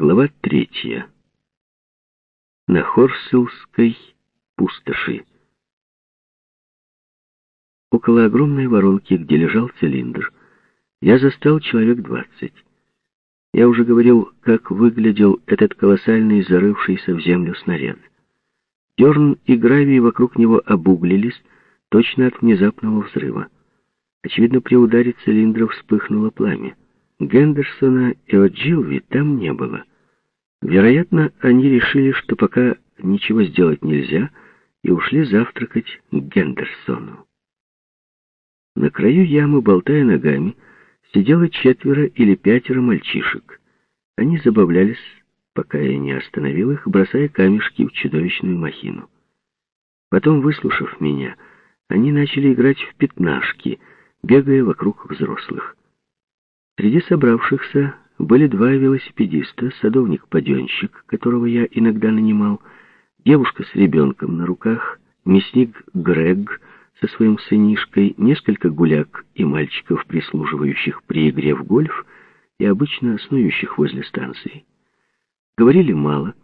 Глава третья. На Хорсилской пустоши. Около огромной воронки, где лежал цилиндр, я застал человек двадцать. Я уже говорил, как выглядел этот колоссальный, зарывшийся в землю снаряд. Дерн и гравий вокруг него обуглились, точно от внезапного взрыва. Очевидно, при ударе цилиндра вспыхнуло пламя. Гендерсона и О'Джилви там не было. Вероятно, они решили, что пока ничего сделать нельзя, и ушли завтракать к Гендерсону. На краю ямы, болтая ногами, сидело четверо или пятеро мальчишек. Они забавлялись, пока я не остановил их, бросая камешки в чудовищную махину. Потом, выслушав меня, они начали играть в пятнашки, бегая вокруг взрослых. Среди собравшихся были два велосипедиста, садовник-паденщик, которого я иногда нанимал, девушка с ребенком на руках, мясник Грег со своим сынишкой, несколько гуляк и мальчиков, прислуживающих при игре в гольф и обычно снующих возле станции. Говорили мало.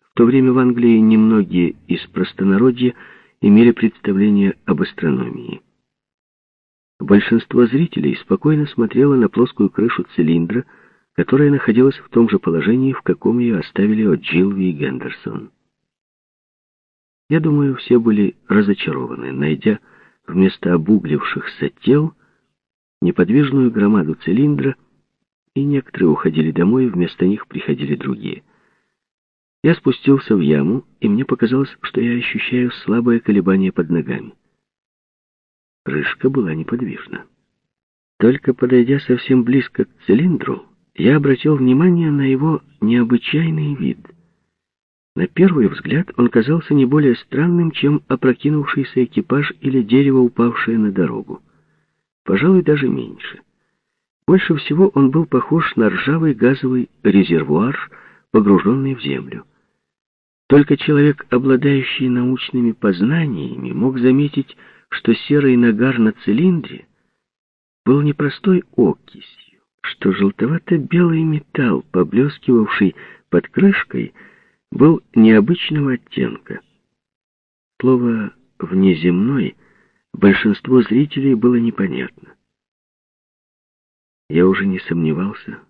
В то время в Англии немногие из простонародья имели представление об астрономии. Большинство зрителей спокойно смотрело на плоскую крышу цилиндра, которая находилась в том же положении, в каком ее оставили от Джилви и Гендерсон. Я думаю, все были разочарованы, найдя вместо обуглившихся тел неподвижную громаду цилиндра, и некоторые уходили домой, вместо них приходили другие. Я спустился в яму, и мне показалось, что я ощущаю слабое колебание под ногами. Крышка была неподвижна. Только подойдя совсем близко к цилиндру, я обратил внимание на его необычайный вид. На первый взгляд он казался не более странным, чем опрокинувшийся экипаж или дерево, упавшее на дорогу. Пожалуй, даже меньше. Больше всего он был похож на ржавый газовый резервуар, погруженный в землю. Только человек, обладающий научными познаниями, мог заметить, что серый нагар на цилиндре был не простой окисью, что желтовато-белый металл, поблескивавший под крышкой, был необычного оттенка. Слово «внеземной» большинство зрителей было непонятно. Я уже не сомневался,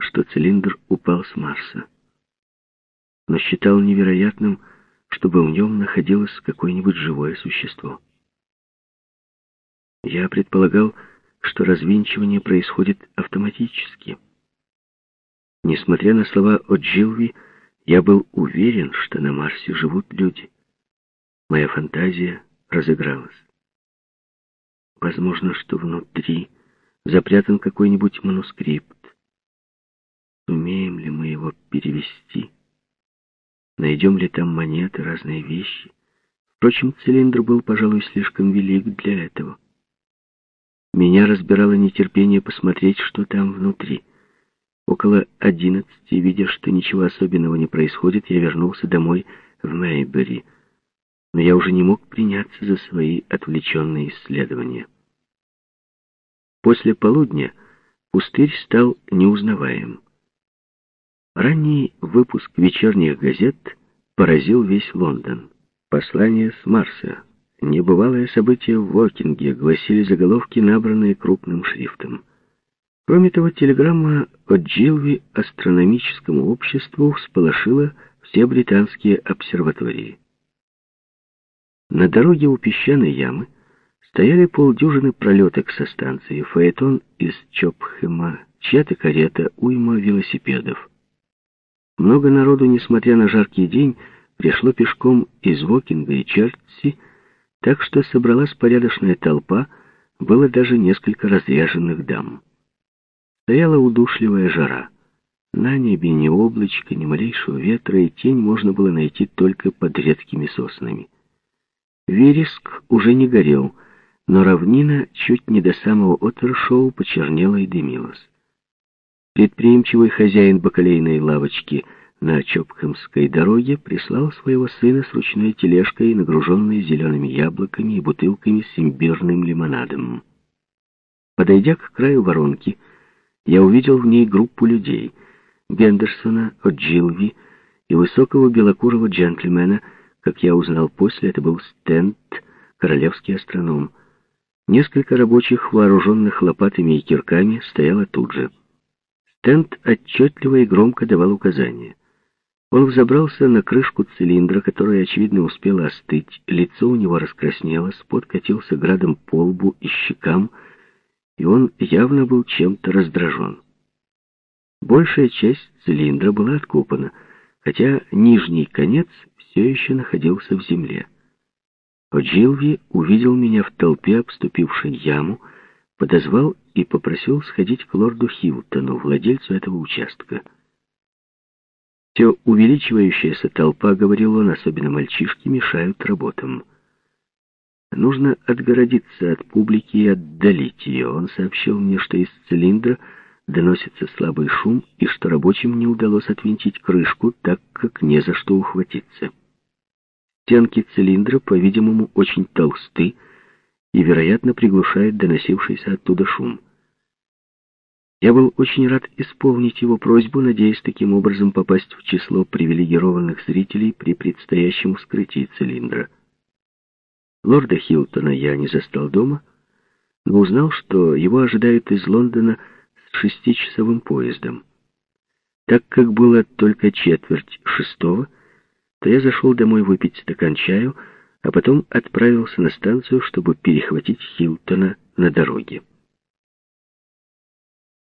что цилиндр упал с Марса, но считал невероятным, чтобы в нем находилось какое-нибудь живое существо. Я предполагал, что развинчивание происходит автоматически. Несмотря на слова о Джилви, я был уверен, что на Марсе живут люди. Моя фантазия разыгралась. Возможно, что внутри запрятан какой-нибудь манускрипт. Умеем ли мы его перевести? Найдем ли там монеты, разные вещи? Впрочем, цилиндр был, пожалуй, слишком велик для этого. Меня разбирало нетерпение посмотреть, что там внутри. Около одиннадцати, видя, что ничего особенного не происходит, я вернулся домой в Мейбери. Но я уже не мог приняться за свои отвлеченные исследования. После полудня пустырь стал неузнаваем. Ранний выпуск вечерних газет поразил весь Лондон. Послание с Марса, Небывалое событие в Вокинге, гласили заголовки, набранные крупным шрифтом. Кроме того, телеграмма от Джилви астрономическому обществу всполошила все британские обсерватории. На дороге у песчаной ямы стояли полдюжины пролеток со станции, фаэтон из Чопхэма, чья-то карета, уйма велосипедов. Много народу, несмотря на жаркий день, пришло пешком из Вокинга и Чертси, так что собралась порядочная толпа, было даже несколько разряженных дам. Стояла удушливая жара. На небе ни облачка, ни малейшего ветра, и тень можно было найти только под редкими соснами. Вереск уже не горел, но равнина чуть не до самого Отершоу почернела и дымилась. Предприимчивый хозяин бакалейной лавочки — на Чопхэмской дороге прислал своего сына с ручной тележкой, нагруженной зелеными яблоками и бутылками с имбирным лимонадом. Подойдя к краю воронки, я увидел в ней группу людей. Гендерсона, О'Джилви и высокого белокурого джентльмена, как я узнал после, это был Стент, королевский астроном. Несколько рабочих, вооруженных лопатами и кирками, стояло тут же. Стент отчетливо и громко давал указания. Он взобрался на крышку цилиндра, которая, очевидно, успела остыть. Лицо у него раскраснелось, пот катился градом по лбу и щекам, и он явно был чем-то раздражен. Большая часть цилиндра была откопана, хотя нижний конец все еще находился в земле. О'Джилви увидел меня в толпе, обступившей яму, подозвал и попросил сходить к лорду Хилтону, владельцу этого участка. Все увеличивающаяся толпа, говорил он, особенно мальчишки, мешают работам. Нужно отгородиться от публики и отдалить ее. Он сообщил мне, что из цилиндра доносится слабый шум и что рабочим не удалось отвинтить крышку, так как не за что ухватиться. Стенки цилиндра, по-видимому, очень толсты и, вероятно, приглушают доносившийся оттуда шум. Я был очень рад исполнить его просьбу, надеясь таким образом попасть в число привилегированных зрителей при предстоящем вскрытии цилиндра. Лорда Хилтона я не застал дома, но узнал, что его ожидают из Лондона с шестичасовым поездом. Так как было только четверть шестого, то я зашел домой выпить стакан чаю, а потом отправился на станцию, чтобы перехватить Хилтона на дороге.